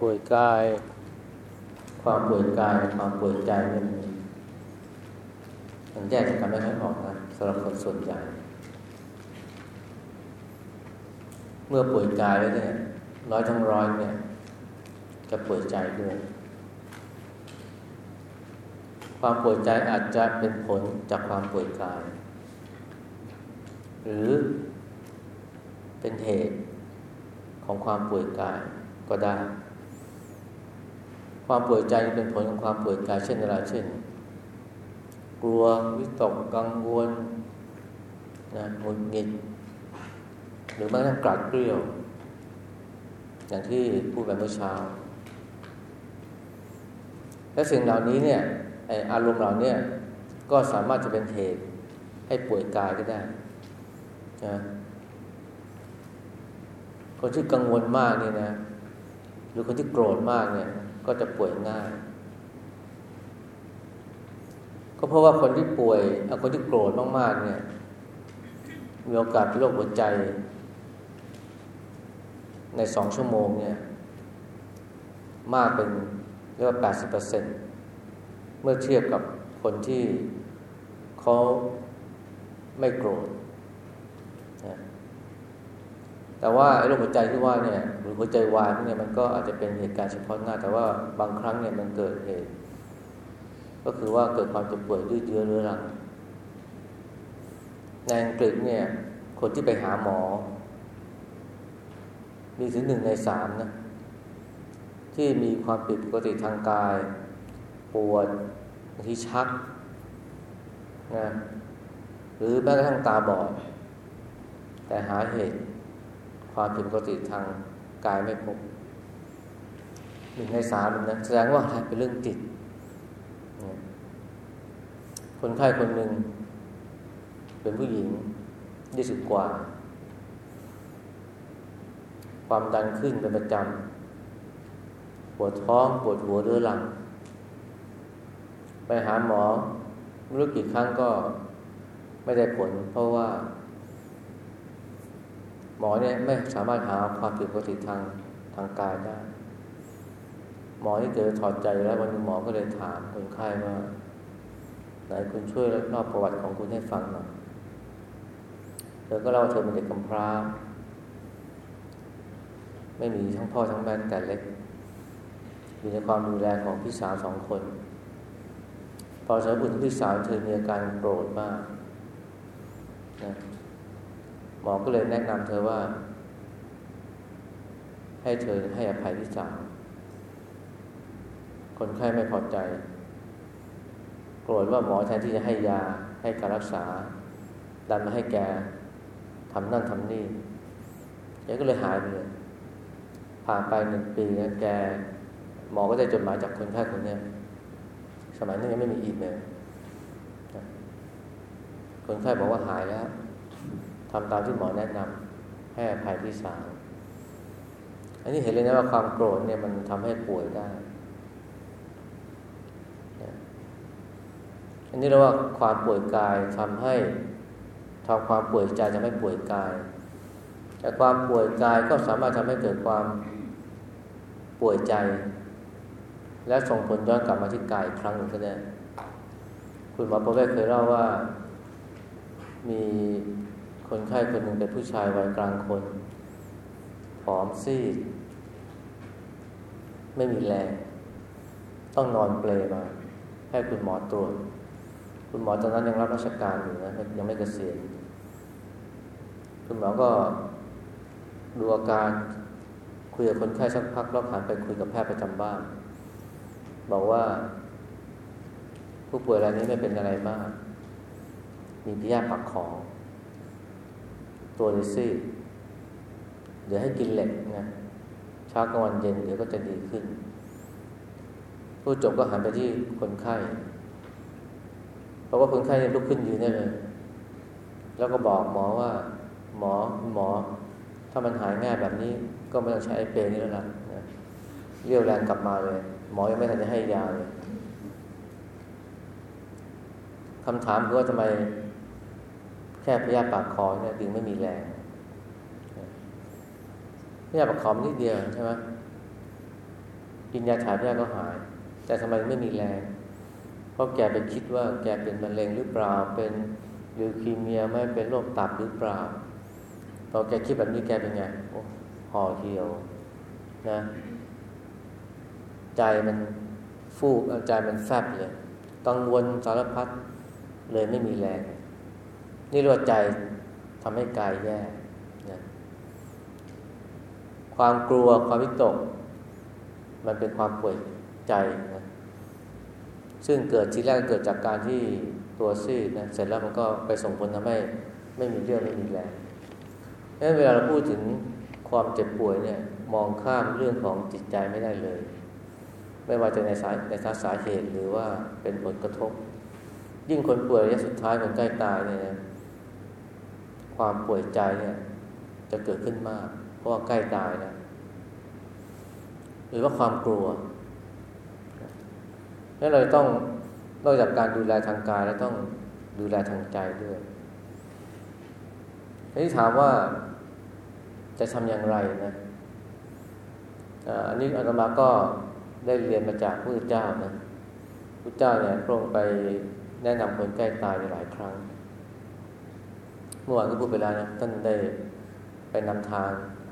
ป่วยกาย ความป่วยกายความป่วยใจเนี่ยมันแยกจากกันไม่ค่อยออกนะสำหรับคนส่วนใหญ่ เมื่อป่วยกายแล้วเนี่ยร้อยทั้งร้อยเนี่ย จะป่วยใจด้วย ความป่วยใจอาจจะเป็นผลจากความป่วยกาย หรือเป็นเหตุของความป่วยกายก็ได้ ความป่วยใจเป็นผลของความป่วยกายเช่นอะไรเช่น กลัววิตกกังวลนะหงุดหงิดหรือแม้กระทั่งกลัดเกลียว อย่างที่พูดไปเมื่อเช้า และสิ่งเหล่านี้เนี่ยอารมณ์เหล่านี้ก็สามารถจะเป็นเหตุให้ป่วยกายก็ได้นะคนที่กังวลมากนี่นะ หรือคนที่โกรธมากเนี่ย ก็จะป่วยง่าย ก็เพราะว่าคนที่ป่วยคนที่โกรธมากๆ เนี่ย มีโอกาสเป็นโรคหัวใจ ในสองชั่วโมงเนี่ย มากเป็นเรียกว่าแปดสิบเปอร์เซ็นเมื่อเทียบกับคนที่เขาไม่โกรธ แต่ว่าไอ้โรคหัวใจที่ว่าเนี่ยหรือหัวใจวายพวกนี้มันก็อาจจะเป็นเหตุการณ์เฉพาะหน้า แต่ว่าบางครั้งเนี่ยมันเกิดเหตุ ก็คือว่าเกิดความเจ็บป่วยดื้อเยื้อเรื้อรังในอังกฤษเนี่ยคนที่ไปหาหมอ มีถึงหนึ่งในสามนะที่มีความผิดปกติทางกาย ปวดบางทีชักนะหรือแม้กระทั่งตาบอด แต่หาเหตุ ความผิดปกติทางกายไม่พบหนึ่งในสามนะแสดงว่าเป็นเรื่องจิตคนไข้คนหนึ่ง เป็นผู้หญิงยี่สิบกว่า ความดันขึ้นเป็นประจำปวดท้องปวดหัวเรื้อรัง ไปหาหมอไม่รู้กี่ครั้งก็ไม่ได้ผล เพราะว่า หมอเนี่ยไม่สามารถหาความผิดปกติทางทางกายได้ หมอที่เกิดถอดใจแล้ววันนึงหมอก็เลยถามคนไข้ว่า ไหนคุณช่วยเล่าประวัติของคุณให้ฟังหน่อยเธอก็เล่าเธอเป็นเด็กกำพร้า ไม่มีทั้งพ่อทั้งแม่แต่เล็กอยู่ในความดูแลของพี่สาวสองคน พอเธอบุญพี่สาวเธอมีอาการโกรธมากนะ หมอก็เลยแนะนำเธอว่า ให้เธอให้อภัยพี่สาวคนไข้ไม่พอใจโกรธว่าหมอแทนที่จะให้ยาให้การรักษา ดันมาให้แกทำนั่นทำนี่แกก็เลยหายไปเลยผ่านไปหนึ่งปีนะแกหมอก็ได้จดหมายจากคนไข้คนนี้สมัยนั้นยังไม่มีอีเมลคนไข้บอกว่าหายแล้ว ทำตามที่หมอแนะนำให้อภัยพี่สาว อันนี้เห็นเลยนะว่าความโกรธเนี่ยมันทำให้ป่วยได้ อันนี้เราว่าความป่วยกายทำให้ทำความป่วยใจจะไม่ป่วยกาย แต่ความป่วยกายก็สามารถทำให้เกิดความป่วยใจ และส่งผลย้อนกลับมาที่กายครั้งหนึ่งก็ได้ คุณหมอประเวศเคยเล่าว่ามี คนไข้คนหนึ่งเป็นผู้ชายวัยกลางคนผอมซีด ไม่มีแรง ต้องนอนเปลมา ให้คุณหมอตรวจ คุณหมอตอนนั้นยังรับราชการอยู่นะยังไม่เกษียณคุณหมอก็ดูอาการคุยกับคนไข้สักพักแล้วผ่านไปคุยกับแพทย์ประจำบ้าน บอกว่า ผู้ป่วยรายนี้ไม่เป็นอะไรมาก มีพิยาปักของ ตัวเลยซีดเดี๋ยวให้กินเหล็กนะเช้ากลางวันเย็นเดี๋ยวก็จะดีขึ้น ผู้จบก็หันไปที่คนไข้ เพราะว่าคนไข้เนี่ยลุกขึ้นยืนได้เลย แล้วก็บอกหมอว่า หมอหมอ ถ้ามันหายง่ายแบบนี้ ก็ไม่ต้องใช้ไอเปรนี่แล้วล่ะนะเรียวแรงกลับมาเลย หมอยังไม่ทันจะให้ยาเลยคำถามคือว่าทำไม แค่พยาปากคอเนี่ยดึงไม่มีแรงพยาปากคอนิดเดียวใช่ไหมกินยาถ่ายพยาก็หาย แต่ทำไมไม่มีแรง เพราะแกไปคิดว่าแกเป็นมะเร็งหรือเปล่าเป็นลิวคีเมียไม่เป็นโรคตับหรือเปล่าพอแกคิดแบบนี้แกเป็นไงห่อเหี่ยวนะ ใจมันฟูใจมันแฟบเลยกังวลสารพัดเลยไม่มีแรง นี่เรียกว่าใจทำให้กายแย่นะความกลัวความวิตก มันเป็นความป่วยใจนะซึ่งเกิดทีแรกเกิดจากการที่ตัวซีดนะเสร็จแล้วมันก็ไปส่งผลทำให้ไม่มีเรื่องไม่มีแรงเพราะเวลาเราพูดถึงความเจ็บป่วยเนี่ยมองข้ามเรื่องของจิตใจไม่ได้เลย ไม่ว่าจะในสายในสาสาเหตุหรือว่าเป็นผลกระทบ ยิ่งคนป่วยระยะสุดท้ายคนใกล้ตายเนี่ย ความป่วยใจเนี่ย จะเกิดขึ้นมาก เพราะว่าใกล้ตายนะหรือว่าความกลัวนั่นเราต้องนอกจากการดูแลทางกายแล้วต้องดูแลทางใจด้วยทีนี้ถามว่าจะทำอย่างไรนะอันนี้อาตมาก็ได้เรียนมาจากพระเจ้านะพระเจ้าเนี่ยพระองค์ไปแนะนำคนใกล้ตายหลายครั้ง มื่อวานก็พูดไปแล้วนะท่านได้ไปนำทาง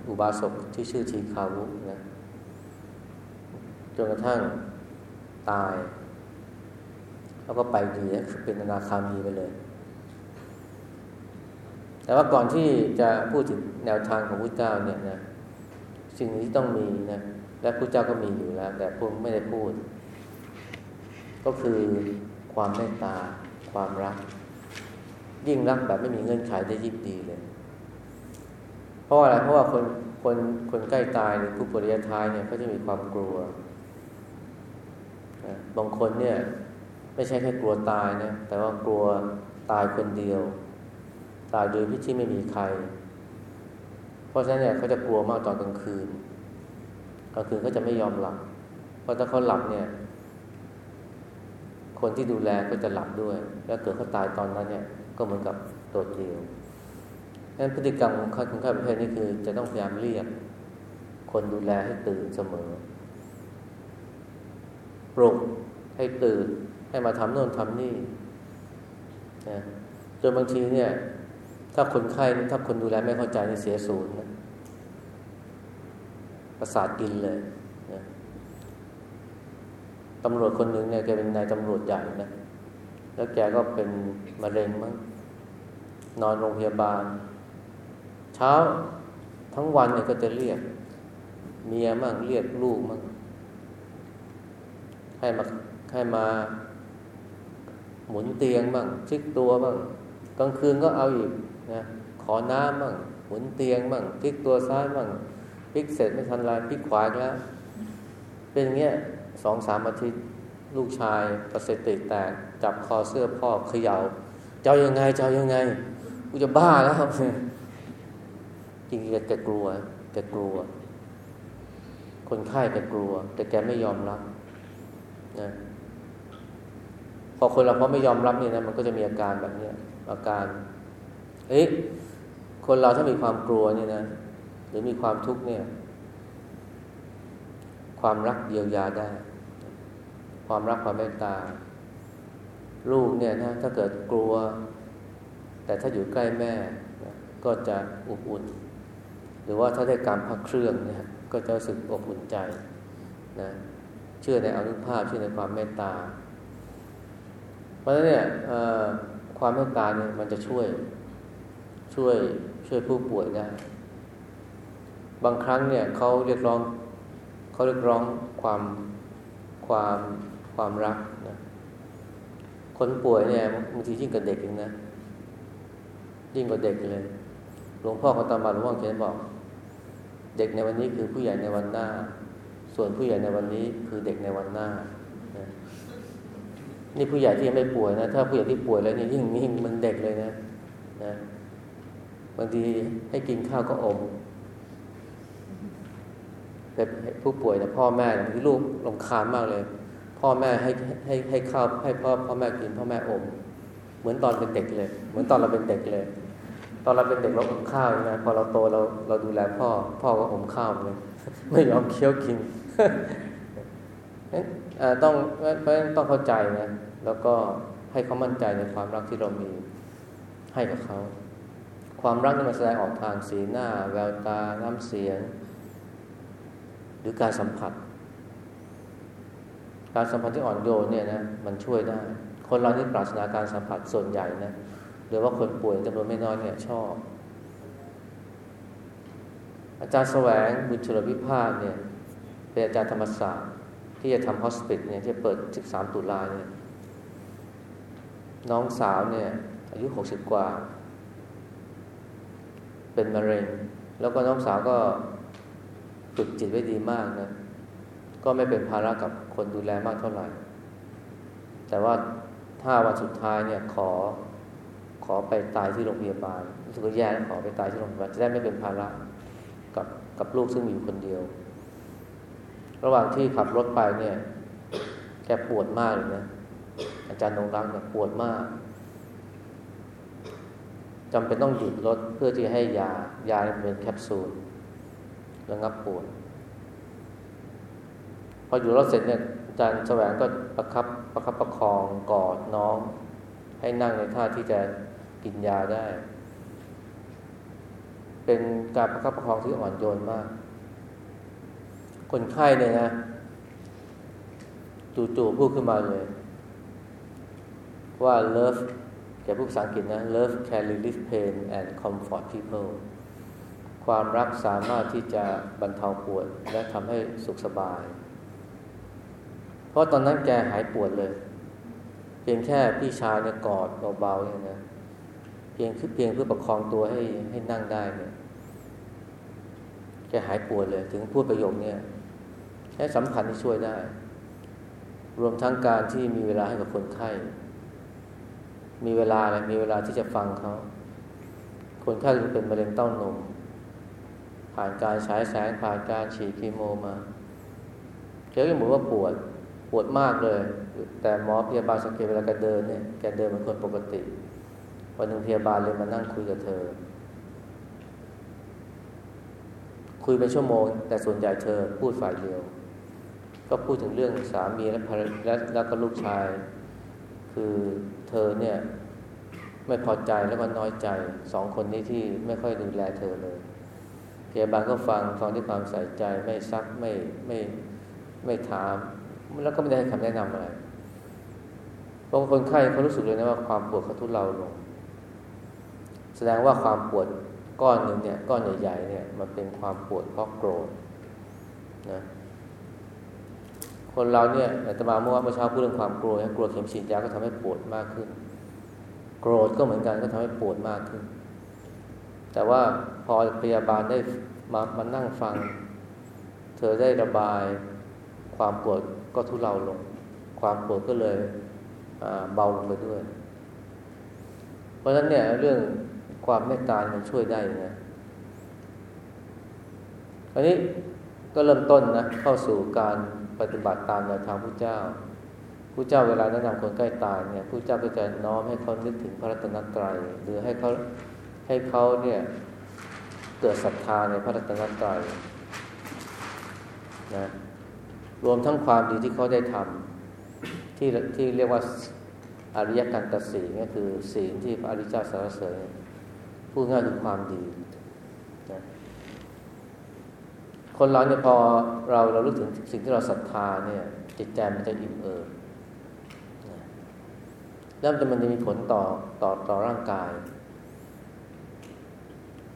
อุบาสกที่ชื่อทีคาวุนะจนกระทั่งตาย แล้วก็ไปดีเป็นอนาคามีไปเลย แต่ว่าก่อนที่จะพูดถึงแนวทางของพระเจ้าเนี่ยนะสิ่งที่ต้องมีนะและพระเจ้าก็มีอยู่แล้ว แต่พวกไม่ได้พูด ก็คือความเมตตาความรัก ยิ่งรักแบบไม่มีเงื่อนไขได้ยิ่งดีเลย เพราะอะไรเพราะว่าคนคนคนใกล้ตายหรือผู้ปริยทายเนี่ยก็จะมีความกลัวบางคนเนี่ย ไม่ใช่แค่กลัวตายนะแต่ว่ากลัวตายคนเดียว ตายโดยพิที่ไม่มีใคร เพราะฉะนั้นเนี่ยเขาจะกลัวมากตอนกลางคืนกลางคืนเขาจะไม่ยอมหลับ เพราะถ้าเขาหลับเนี่ย คนที่ดูแลก็จะหลับด้วย แล้วเกิดเขาตายตอนนั้นเนี่ย ก็เหมือนกับตัวเดียวดังนั้นพฤติกรรมของคนไข้ประเภทนี้คือจะต้องพยายามเรียก คนดูแลให้ตื่นเสมอ ปลุกให้ตื่นให้มาทำโน่นทำนี่นะจนบางทีเนี่ย ถ้าคนไข้ถ้าคนดูแลไม่เข้าใจนี่เสียศูนย์นะประสาทกินเลยนะตำรวจคนหนึ่งเนี่ยแกเป็นนายตำรวจใหญ่นะแล้วแกก็เป็นมะเร็งมั้ง นอนโรงพยาบาล เช้าทั้งวันเนี่ยก็จะเรียก เมียมั่งเรียกลูกมั่งให้มาให้มา หมุนเตียงบ้างชิกตัวบ้างกลางคืนก็เอาอีกนะขอน้ำบ้างหมุนเตียงบ้างพลิกตัวซ้ายบ้างพลิกเสร็จไม่ทันไรพลิกขวาแล้ว เป็นอย่างเงี้ยสองสามอาทิตย์ลูกชายประสิทธิแตกจับคอเสื้อพ่อเขยา่าเจ้ายังไงเจ้ายังไง กูจะบ้าแล้วจริงๆแกกลัวแกกลัว คนไข้แกกลัว แต่แกไม่ยอมรับนะพอคนเราพอไม่ยอมรับเนี่ยนะมันก็จะมีอาการแบบเนี้ยอาการเฮ้ยคนเราถ้ามีความกลัวเนี่ยนะหรือมีความทุกข์เนี่ย ความรักเยียวยาได้ ความรักความเมตตาลูกเนี่ยนะถ้าเกิดกลัว แต่ถ้าอยู่ใกล้แม่นะก็จะอบอุ่น หรือว่าถ้าได้การพักเครื่องเนี่ยก็จะรู้สึกอบอุ่นใจนะเชื่อในอนุภาพเชื่อในความเมตตา เพราะฉะนั้นเนี่ยความเมตตาเนี่ยมันจะช่วยช่วยช่วยผู้ป่วยได้ บางครั้งเนี่ยเขาเรียกร้องเขาเรียกร้องความความความรักนะคนป่วยเนี่ยบางทียิ่งกว่าเด็กอีกนะ ยิ่งกว่าเด็กเลย หลวงพ่อเขาตามาหลวงพ่อเขียนบอก เด็กในวันนี้คือผู้ใหญ่ในวันหน้า ส่วนผู้ใหญ่ในวันนี้คือเด็กในวันหน้า นี่ผู้ใหญ่ที่ยังไม่ป่วยนะ ถ้าผู้ใหญ่ที่ป่วยแล้วนี่ยิ่งยิ่งมันเด็กเลยนะนะบางทีให้กินข้าวก็อมแต่ผู้ป่วยนะพ่อแม่บางทีลูกลงคานมากเลย พ่อแม่ให้ให้ให้ข้าวให้พ่อพ่อแม่กินพ่อแม่อม มือนตอนเป็นเด็กเลย เหมือนตอนเราเป็นเด็กเลย ตอนเราเป็นเด็กเราอมข้าวใช่ไหมพอเราโตเราเราดูแลพ่อ พ่อก็อมข้าวเลยไม่ยอมเคี้ยวกินต้องเพราะต้องเข้าใจนะแล้วก็ให้เขามั่นใจในความรักที่เรามีให้กับเขา ความรักนี่มันแสดงออกทางสีหน้า แววตาน้ำเสียง หรือการสัมผัส การสัมผัสที่อ่อนโยนเนี่ยนะมันช่วยได้ คนเราที่ปรารถนาการสัมผัสส่วนใหญ่นะหรือว่าคนป่วยจำนวนไม่น้อยเนี่ยชอบ อาจารย์แสวงบุญชลวิภาคเนี่ยเป็นอาจารย์ธรรมศาสตร์ที่จะทำฮอสปิทเนี่ยที่เปิด 13 ตุลาเนี่ยน้องสาวเนี่ย อายุ 60 กว่า เป็นมะเร็ง แล้วก็น้องสาวก็ฝึกจิตไว้ดีมากนะก็ไม่เป็นภาระกับคนดูแลมากเท่าไหร่ แต่ว่า ถ้าวันสุดท้ายเนี่ยขอขอไปตายที่โรงพยาบาลรู้สึกแย่ขอไปตายที่โรงพยาบาลจะได้ไม่เป็นภาระกับกับลูกซึ่งมีอยู่คนเดียว ระหว่างที่ขับรถไปเนี่ย แกปวดมากเลยนะอาจารย์นงรักเนี่ยปวดมากจำเป็นต้องหยุดรถเพื่อที่ให้ยายาเป็นแคปซูลระงับปวดพออยู่รถเสร็จเนี่ย จารย์แสวงก็ประคับประคับประคองกอดน้อง ให้นั่งในท่าที่จะกินยาได้ เป็นการประคับประคองที่อ่อนโยนมาก คนไข้เนี่ยนะจู่ๆพูดขึ้นมาเลย ว่า love แกพูดภาษาอังกฤษนะ love can relieve pain and comfort people ความรักสามารถที่จะบรรเทาปวดและทำให้สุขสบาย เพราะตอนนั้นแกหายปวดเลย เพียงแค่พี่ชายเนี่ยกอดเบาๆเนี่ยนะเพียงคือเพียงเพื่อประคองตัวให้ให้นั่งได้เนี่ยแกหายปวดเลย ถึงพูดประโยคเนี่ยแค่สำคัญที่ช่วยได้ รวมทั้งการที่มีเวลาให้กับคนไข้ มีเวลาอะไรมีเวลาที่จะฟังเขา คนไข้ที่เป็นมะเร็งเต้านมผ่านการฉายแสงผ่านการฉีดคีโมมาเจ้าก็เหมือนว่าปวด ปวดมากเลย แต่หมอพยาบาลสังเกตเวลาแกเดินเนี่ยแกเดินเป็นคนปกติ วันหนึ่งพยาบาลเลยมานั่งคุยกับเธอ คุยเป็นชั่วโมง แต่ส่วนใหญ่เธอพูดฝ่ายเดียว ก็พูดถึงเรื่องสามีและภรรยาและก็ลูกชาย คือเธอเนี่ยไม่พอใจแล้วก็น้อยใจสองคนนี้ที่ไม่ค่อยดูแลเธอเลยพยาบาลก็ฟังฟังด้วยความใส่ใจไม่ซักไม่ไม่ไม่ถาม แล้วก็ไม่ได้ให้คำแนะนำอะไรบางคนไข้เขารู้สึกเลยนะว่าความปวดเขาทุเลาลง แสดงว่าความปวดก้อนหนึ่งเนี่ยก้อนใหญ่ๆเนี่ยมันเป็นความปวดเพราะโกรธนะคนเราเนี่ยอาตมาเมื่อวานเมื่อเช้าพูดเรื่องความกลัวกลัวเข็มฉีดยาก็ทำให้ปวดมากขึ้น โกรธก็เหมือนกันก็ทำให้ปวดมากขึ้น แต่ว่าพอพยาบาลได้มามานั่งฟัง เธอได้ระบายความปวด ก็ทุเลาลง ความปวดก็เลยเบาลงไปด้วย เพราะฉะนั้นเนี่ยเรื่องความเมตตามันช่วยได้นะอันนี้ก็เริ่มต้นนะเข้าสู่การปฏิบัติตามแนวทางพระเจ้าพระเจ้าเวลาแนะนำคนใกล้ตายเนี่ยพระเจ้าก็จะน้อมให้เขานึกถึงพระรัตนตรัยหรือให้เขาให้เขาเนี่ยเกิดศรัทธาในพระรัตนตรัยนะ รวมทั้งความดีที่เขาได้ทำที่ที่เรียกว่าอริยกันตสีก็คือศีลที่พระอริยเจ้าสารเสริญพูดง่ายคือความดีนะคนเราเนี่ยพอเราเรารู้ถึงสิ่งที่เราศรัทธาเนี่ย จิตใจมันจะอิ่มเอิบแล้วมันจะมีผลต่อต่อต่อร่างกาย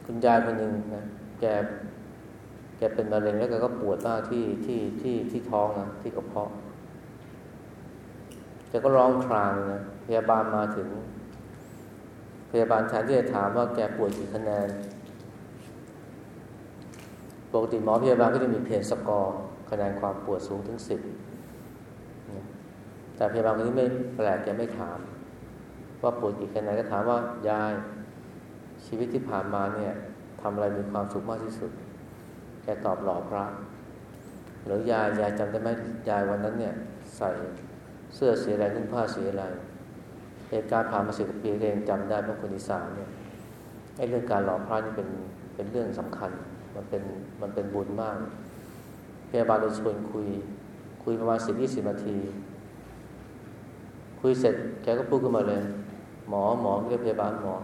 คุณยายคนหนึ่งนะแก กเป็นมะเร็งแล้วแกก็ปวดมากที่ที่ที่ที่ท้องนะที่กระเพาะแกก็ร้องครางนะพยาบาลมาถึง พยาบาลแทนที่จะถามว่าแกปวดกี่คะแนนปกติหมอพยาบาลก็จะมีเพนสกอร์คะแนนความปวดสูงถึงสิบแต่พยาบาลคนนี้ไม่แปลกแกไม่ถาม ว่าปวดกี่คะแนนก็ถามว่ายายชีวิตที่ผ่านมาเนี่ยทำอะไรมีความสุขมากที่สุด แกตอบหล่อพระ หรือยายยายจำได้ไหมยายวันนั้นเนี่ย ใส่เสื้อสีอะไรนุ่งผ้าสีอะไรเหตุการณ์ผ่านมาสิบปีเองจำได้เพราะคนอีสานเนี่ยไอ้เรื่องการหล่อพระนี่เป็นเป็นเรื่องสำคัญ มันเป็นมันเป็นบุญมากพยาบาลเลยชวนคุย คุยประมาณสิบยี่สิบนาที คุยเสร็จแกก็พูดขึ้นมาเลย หมอหมอเรียกพยาบาลหมอ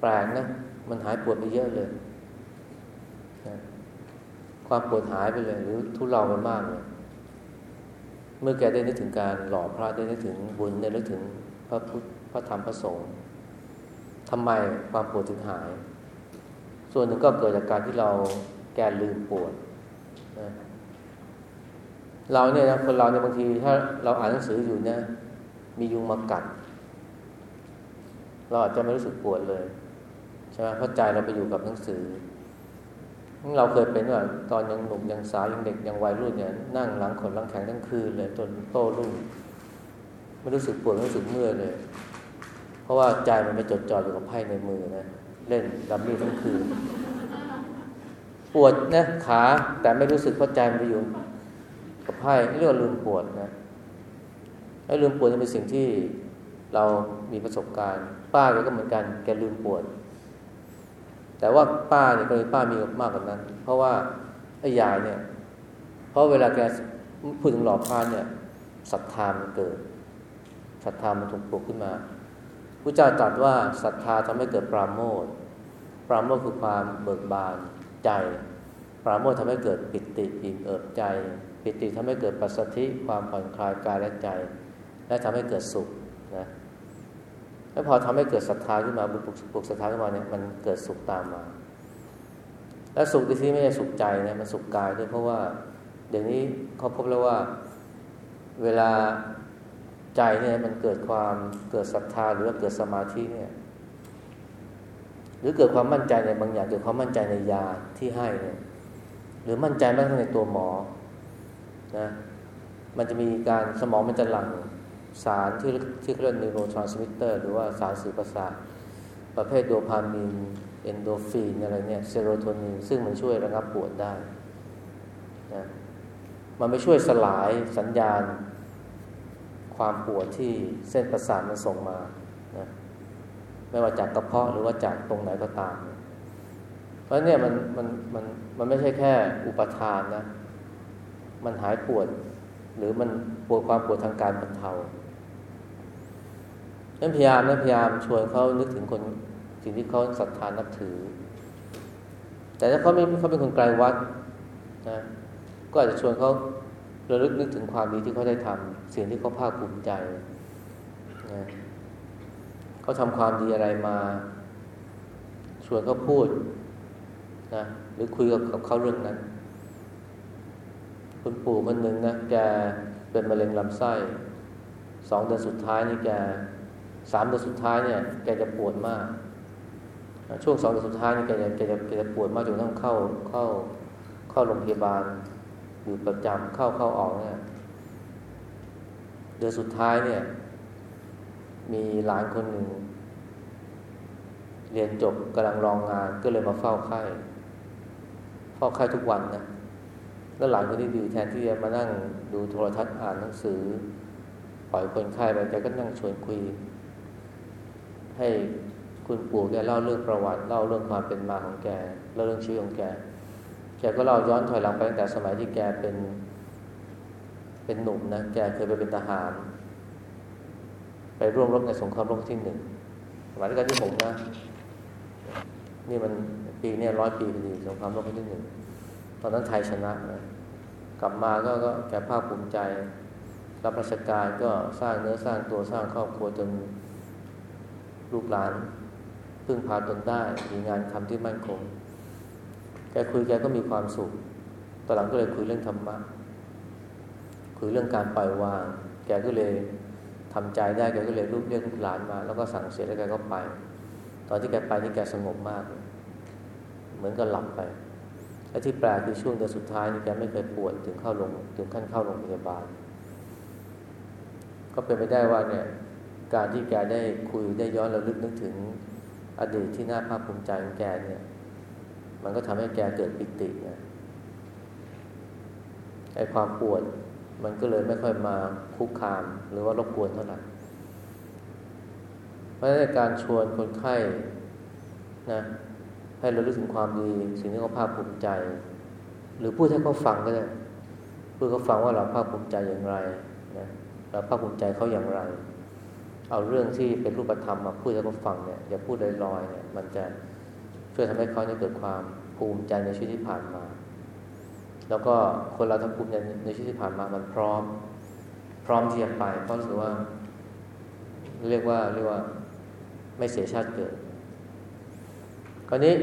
แปลกนะ มันหายปวดไปเยอะเลย ความปวดหายไปเลย หรือทุเลาไปมากเลย เมื่อแกได้นึกถึงการหล่อพระได้นึกถึงบุญได้นึกถึงพระพุทธพระธรรมพระสงฆ์ทำไมความปวดถึงหาย ส่วนหนึ่งก็เกิดจากการที่เราแกลืมปวดนะเราเนี่ยนะคนเราเนี่ยบางทีถ้าเราอ่านหนังสืออยู่เนี่ยมียุงมากัด เราอาจจะไม่รู้สึกปวดเลยใช่ไหมเพราะใจเราไปอยู่กับหนังสือ เราเคยเป็นว่าตอนยังหนุ่มยังสาวยังเด็กยังวัยรุ่นเนี่ยนั่งหลังขนหลังแข็งทั้งคืนเลยจนโตรุ่งไม่รู้สึกปวดไม่รู้สึกเมื่อยเลย เพราะว่าใจมันไปจดจ่ออยู่กับไพ่ในมือนะเล่นดับบี้ทั้งคืน ปวดนะขาแต่ไม่รู้สึกเพราะใจมันไปอยู่กับไพ่เรียกว่าลืมปวดนะไอ้ลืมปวดจะเป็นสิ่งที่เรามีประสบการณ์ ป้าแกก็เหมือนกันแกลืมปวด แต่ว่าป้าเนี่ยกรณีป้ามีมากกว่านั้น เพราะว่าไอ้ยายเนี่ย เพราะเวลาแกพูดถึงหล่อพานเนี่ยศรัทธามันเกิดศรัทธามันถูกปลุกขึ้นมาพระเจ้าตรัสว่าศรัทธาทำให้เกิดปราโมทปราโมทคือความเบิกบานใจ ปราโมททำให้เกิดปิติอิ่มเอิบใจ ปิติทำให้เกิดปัสสธิความผ่อนคลายกายและใจ และทำให้เกิดสุขนะ แล้วพอทำให้เกิดศรัทธาขึ้นมาบุญปลุกศรัทธาขึ้นมาเนี่ยมันเกิดสุขตามมา และสุขที่ไม่ใช่สุขใจนะมันสุขกายด้วยเพราะว่าเดี๋ยวนี้เขาพบแล้วว่าเวลาใจเนี่ยมันเกิดความเกิดศรัทธาหรือว่าเกิดสมาธิเนี่ย หรือเกิดความมั่นใจในบางอย่างเกิดความมั่นใจในยาที่ให้เนี่ยหรือมั่นใจแม้กระทั่งในตัวหมอนะมันจะมีการสมองมันจะหลั่ง สารที่ที่เรียกนิโรทรานสมิเตอร์หรือว่าสารสื่อประสาทประเภทโดพามีน เอนโดฟินอะไรเนี่ยเซโรโทนิน ซึ่งมันช่วยระงับปวดได้นะมันไม่ช่วยสลายสัญญาณ ความปวดที่เส้นประสาทมันส่งมานะไม่ว่าจากกระเพาะหรือว่าจากตรงไหนก็ตาม เพราะเนี่ยมันมันมันมันไม่ใช่แค่อุปทานนะ มันหายปวด หรือมันปวดความปวดทางการบรรเทา นั้นพยายามนะพยายามชวนเขานึกถึงคนสิ่งที่เขาศรัทธานับถือ แต่ถ้าเขาไม่เขาเป็นคนไกลวัดนะก็อาจจะชวนเขาระลึกนึกถึงความดีที่เขาได้ทำสิ่งที่เขาภาคภูมิใจนะเขาทำความดีอะไรมา ชวนเขาพูดนะหรือคุยกับกับเขาเรื่องนั้น คุณปู่คนหนึ่งนะแกเป็นมะเร็งลำไส้สองเดือนสุดท้ายนี่แก สามเดือนสุดท้ายเนี่ยแกจะปวดมาก ช่วงสองเดือนสุดท้ายนี่แกจะแกจะแกจะปวดมากจนต้องเข้าเข้าเข้าโรงพยาบาลอยู่ประจำเข้าเข้าออกเนี่ยเดือนสุดท้ายเนี่ย มีหลานคนหนึ่งเรียนจบกำลังรองงานก็เลยมาเฝ้าไข้เฝ้าไข้ทุกวันนะแล้วหลานคนนี้ดีแทนที่จะมานั่งดูโทรทัศน์อ่านหนังสือ ปล่อยคนไข้ไปแกก็นั่งชวนคุย ให้คุณปู่แกเล่าเรื่องประวัติเล่าเรื่องความเป็นมาของแกเล่าเรื่องชีวิตของแกแกก็เล่าย้อนถอยหลังไปตั้งแต่สมัยที่แกเป็น เป็นหนุ่มนะแกเคยไปเป็นทหาร ไปร่วมรบในสงครามโลกที่หนึ่งสมัยรัชกาลที่หกนะนี่มันปีนี้ร้อยปีพอดีสงครามโลกที่หนึ่งตอนนั้นไทยชนะนะกลับมาก็ก็แกภาคภูมิใจ รับราชการก็สร้างเนื้อสร้างตัวสร้างครอบครัวจน ลูกหลานพึ่งพาตนได้ มีงานทำที่มั่นคง แกคุยแกก็มีความสุขตอนหลังก็เลยคุยเรื่องธรรมะ คุยเรื่องการปล่อยวาง แกก็เลยทำใจได้ แกก็เลยลูกเรียกลูกหลานมา แล้วก็สั่งเสียแล้วแกก็ไป ตอนที่แกไปนี่แกสงบมาก เหมือนกับหลับไป แล้ที่แปลกคือช่วงเดือนสุดท้ายนี่แกไม่เคยปวดถึงเข้าลง ถึงขั้นเข้าโรงพยาบาล ก็เป็นไปได้ว่าเนี่ย การที่แกได้คุยได้ย้อนระลึกนึกถึงอดีตที่น่าภาคภูมิใจของแกเนี่ย มันก็ทำให้แกเกิดปิตินะไอ้ความปวดมันก็เลยไม่ค่อยมาคุกคามหรือว่ารบกวนเท่าไหร่เพราะในการชวนคนไข้นะให้เราลึกถึงความดีสิ่งที่เขาภาคภูมิใจ หรือพูดให้เขาฟังก็ได้พูดเขาฟังว่าเราภาคภูมิใจอย่างไรนะเราภาคภูมิใจเขาอย่างไร เอาเรื่องที่เป็นรูปธรรมมาพูดให้เขาฟังเนี่ยอย่าพูดลอยๆเนี่ยมันจะช่วยทำให้เขาเนี่ยเกิดความภูมิใจในชีวิตที่ผ่านมา แล้วก็คนเราทำภูมิใจในชีวิตที่ผ่านมามันพร้อม พร้อมที่จะไปเพราะรู้สึกว่า เรียกว่าเรียกว่าไม่เสียชาติเกิดคราวนี้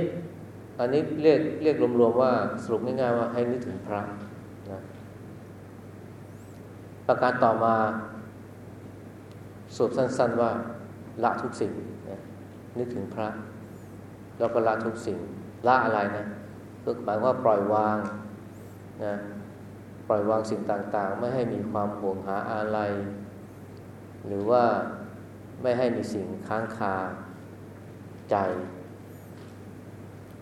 อันนี้เรียกเรียกรวมๆว่าสรุปง่ายๆว่าให้นึกถึงพระนะประการต่อมา สรุปสั้น ๆว่าละทุกสิ่งนะนึกถึงพระ แล้วก็ละทุกสิ่งละอะไรนะก็หมายว่าปล่อยวางนะปล่อยวางสิ่งต่างๆ ไม่ให้มีความห่วงหาอะไร หรือว่าไม่ให้มีสิ่งค้างคาใจ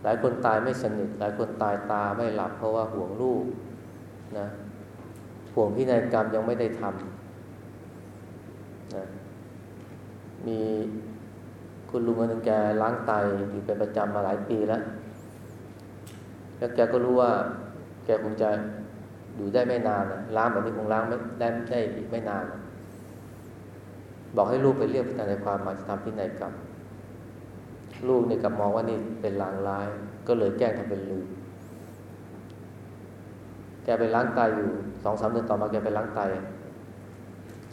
หลายคนตายไม่สนิท หลายคนตายตาไม่หลับ เพราะว่าห่วงลูกนะห่วงพินัยกรรมยังไม่ได้ทำนะ มีคุณลุงคนหนึ่งแกล้างไตอยู่เป็นประจำมาหลายปีแล้ว แล้วแกก็รู้ว่า แกคงจะอยู่ได้ไม่นานนะล้างแบบนี้คงล้างไม่ได้ได้อีกไม่นาน บอกให้ลูกไปเรียกทนายความมาจะทำพินัยกรรมลูกเนี่ยกับมองว่านี่เป็นลางร้าย ก็เลยแกล้งทำเป็นลืมแกไปล้างไตอยู่สองสามเดือนต่อมาแกไปล้างไต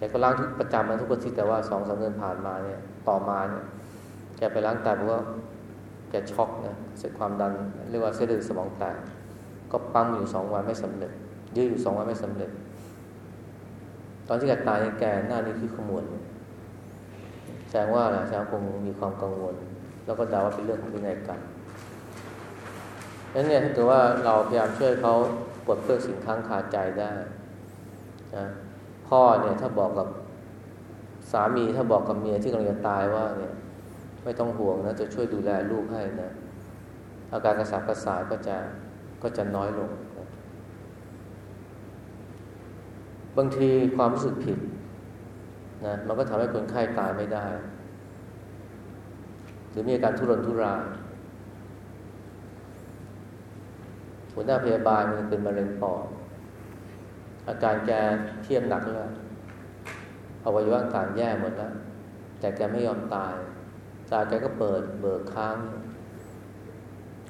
แกก็ล้างทุกประจำมาทุกอาทิตย์แต่ว่าสองสามเดือนผ่านมาเนี่ย ต่อมาเนี่ย แกไปล้างไตเพราะว่าแกช็อกนะเสร็จความดันเรียกว่าเส้นเลือดสมองแตกก็ปั๊มอยู่สองวันไม่สำเร็จ ยื้ออยู่สองวันไม่สำเร็จ ตอนที่แกตายแกหน้านี้คือขมวดแสดงว่าแหละแสดงคงมีความกังวล แล้วก็เดาว่าเป็นเรื่องของวินัยกรรมนั้นเนี่ยถ้าเกิดว่าเราพยายามช่วยเขาปลดเปลื้องสิ่งค้างคาใจได้นะ พ่อเนี่ยถ้าบอกกับสามีถ้าบอกกับเมียที่กำลังจะตายว่าเนี่ยไม่ต้องห่วงนะจะช่วยดูแลลูกให้นะอาการกระสับกระส่ายก็จะก็จะน้อยลงนะบางทีความรู้สึกผิดนะมันก็ทำให้คนไข้าตายไม่ได้ หรือมีอาการทุรนทุรายหัวหน้าพยาบาลมันเป็นมะเร็งปอด อาการแกเทียมหนักแล้วอวัยวะต่างแย่หมดแล้วแต่แกไม่ยอมตายตาแกก็เปิดเบิกค้าง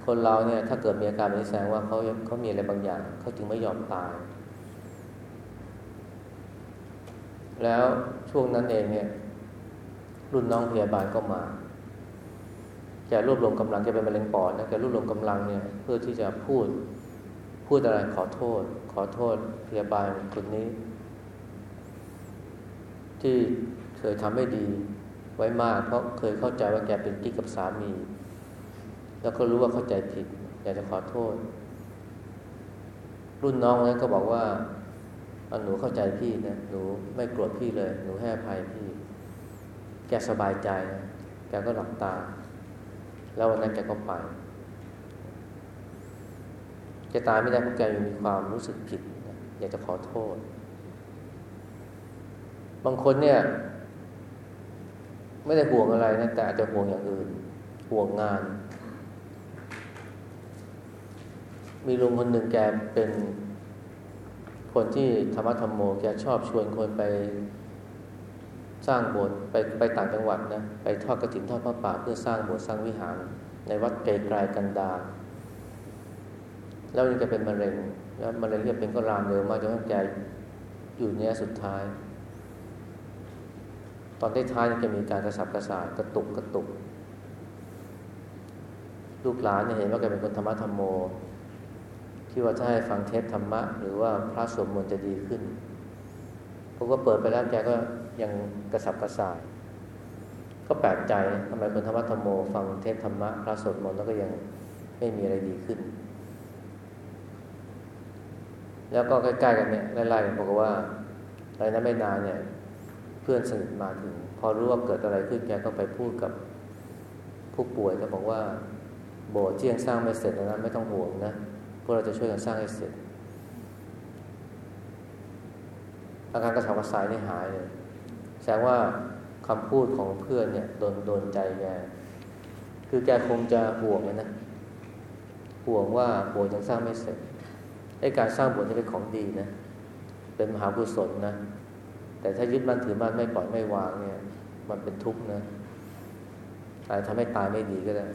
คนเราเนี่ยถ้าเกิดมีอาการนี้แสดงว่าเขาเขามีอะไรบางอย่างเขาจึงไม่ยอมตาย แล้วช่วงนั้นเองเนี่ย รุ่นน้องพยาบาลก็มาแกรวบรวมกำลังแกเป็นมะเร็งปอดนะแกรวบรวมกำลังเนี่ย เพื่อที่จะพูดพูดอะไรขอโทษ ขอโทษพยาบาลคนนี้ ที่เคยทำไม่ดีไว้มาก เพราะเคยเข้าใจว่าแกเป็นกิ๊กกับสามี แล้วก็รู้ว่าเข้าใจผิด อยากจะขอโทษ รุ่นน้องนั้นก็บอกว่าหนูเข้าใจพี่นะหนูไม่โกรธพี่เลย หนูให้อภัยพี่ แกสบายใจนะแกก็หลับตา แล้ววันนั้นแกก็ไป แกตายไม่ได้เพราะแกยังมีความรู้สึกผิด อยากจะขอโทษ บางคนเนี่ย ไม่ได้ห่วงอะไรนะ แต่อาจจะห่วงอย่างอื่น ห่วงงาน มีลุงคนหนึ่งแกเป็นคนที่ธรรมะธรรมโม แกชอบชวนคนไปสร้างโบสถ์ไปไปต่างจังหวัดนะ ไปทอดกระถิ่นทอดพระป่าเพื่อสร้างโบสถ์สร้างวิหาร ในวัดไกลๆกันดาร แล้วนี่แกเป็นมะเร็ง แล้วมะเร็งที่เป็นก็รามเร็วมากจนแกอยู่เนี้ยสุดท้าย ตอนท้ายๆจะมีการกระสับกระส่ายกระตุกกระตุก ลูกหลานเนี่ยเห็นว่าแกเป็นคนธรรมะธรรมโมที่ว่าถ้าให้ฟังเทปธรรมะ หรือว่าพระสวดมนต์จะดีขึ้นผมก็เปิดไปแล้วแกก็ยังกระสับกระส่าย ก็แปลกใจทำไมคนธรรมะธรรมโม ฟังเทปธรรมะพระสวดมนต์แล้วก็ยังไม่มีอะไรดีขึ้น แล้วก็ใกล้ๆกันเนี่ยไล่ๆกันบอกว่าอะไรนั้นไม่นานเนี่ย เพื่อนสนิทมาถึง พอรู้ว่าเกิดอะไรขึ้นแกก็ไปพูดกับผู้ป่วยก็บอกว่า โบสถ์ที่ยังสร้างไม่เสร็จนะไม่ต้องห่วงนะพวกเราจะช่วยกันสร้างให้เสร็จอาการกระสับกระส่ายนี่หายเลยแสดงว่าคำพูดของเพื่อนเนี่ยโดนโดนใจแก คือแกคงจะห่วงนะ ห่วงว่าโบสถ์ยังสร้างไม่เสร็จ ไอ้การสร้างโบสถ์จะเป็นของดีนะ เป็นมหากุศลนะ แต่ถ้ายึดมั่นถือมั่นไม่ปล่อยไม่วางเนี่ย มันเป็นทุกข์นะอาจทำให้ตายไม่ดีก็ได้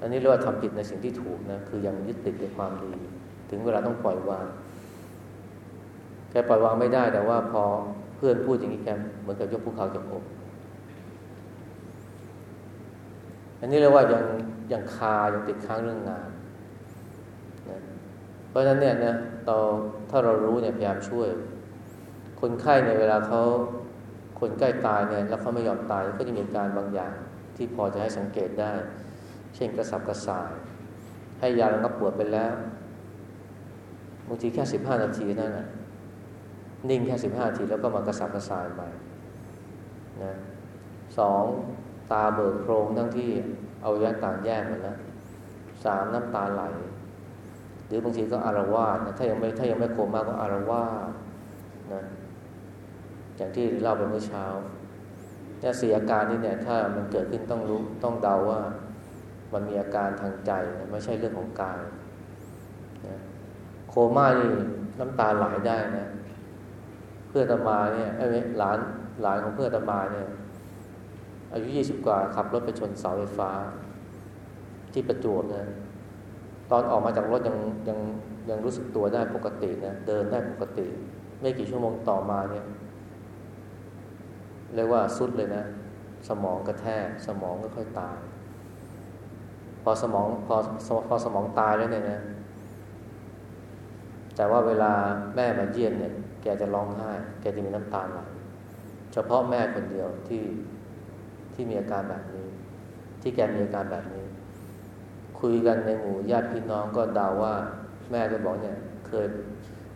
อันนี้เรียกว่าทำผิดในสิ่งที่ถูกนะ คือยังยึดติดในความดี ถึงเวลาต้องปล่อยวาง แกปล่อยวางไม่ได้ แต่ว่าพอเพื่อนพูดอย่างนี้แกเหมือนกับยกภูเขาจากอกอันนี้เรียกว่ายังยังคายังติดค้างเรื่องงาน ราะฉะนั้นเนี่ยนะเราถ้าเรารู้เนี่ยพยายามช่วย คนไข้เนี่ยเวลาเขาคนใกล้ตายเนี่ยแล้วเขาไม่ยอมตายก็จะมีการบางอย่าง ที่พอจะให้สังเกตได้ เช่นกระสับกระส่าย ให้ยาระงับปวดไปแล้วบางทีแค่สิบห้านาทีนั่นแหละนิ่งแค่สิบห้านาทีแล้วก็มากระสับกระส่ายใหม่นะสองตาเบิกโพรงทั้งที่เอายะต่างแยกหมดแล้วสามน้ำตาไหล หรือบางทีก็อารวาสนะถ้ายังไม่ถ้ายังไม่โคม่าก็อารวาสนะอย่างที่เล่าไปเมื่อเช้าเนี่ยสี่อาการนี้เนี่ยถ้ามันเกิดขึ้นต้องรู้ต้องเดาว่า มันมีอาการทางใจนะไม่ใช่เรื่องของกายนะโคม่านี่น้ำตาไหลได้นะเพื่อตมาเนี่ยไอ้หลานหลานของเพื่อตมาเนี่ยอายุยี่สิบกว่าขับรถไปชนเสาไฟฟ้า ที่ประจวบนะ ตอนออกมาจากรถยังยังยังรู้สึกตัวได้ปกตินะเดินได้ปกติ ไม่กี่ชั่วโมงต่อมาเนี่ยเรียกว่าสุดเลยนะ สมองกระแทกสมองก็ค่อยตาย พอสมองพอพอสมองตายแล้วเนี่ยนะแต่ว่าเวลาแม่มาเยี่ยมเนี่ย แกจะร้องไห้ แกจะมีน้ำตาไหลเฉพาะแม่คนเดียวที่ที่มีอาการแบบนี้ ที่แกมีอาการแบบนี้ คุยกันในหมู่ญาติพี่น้องก็เดาว่า แม่ก็บอกเนี่ยเคย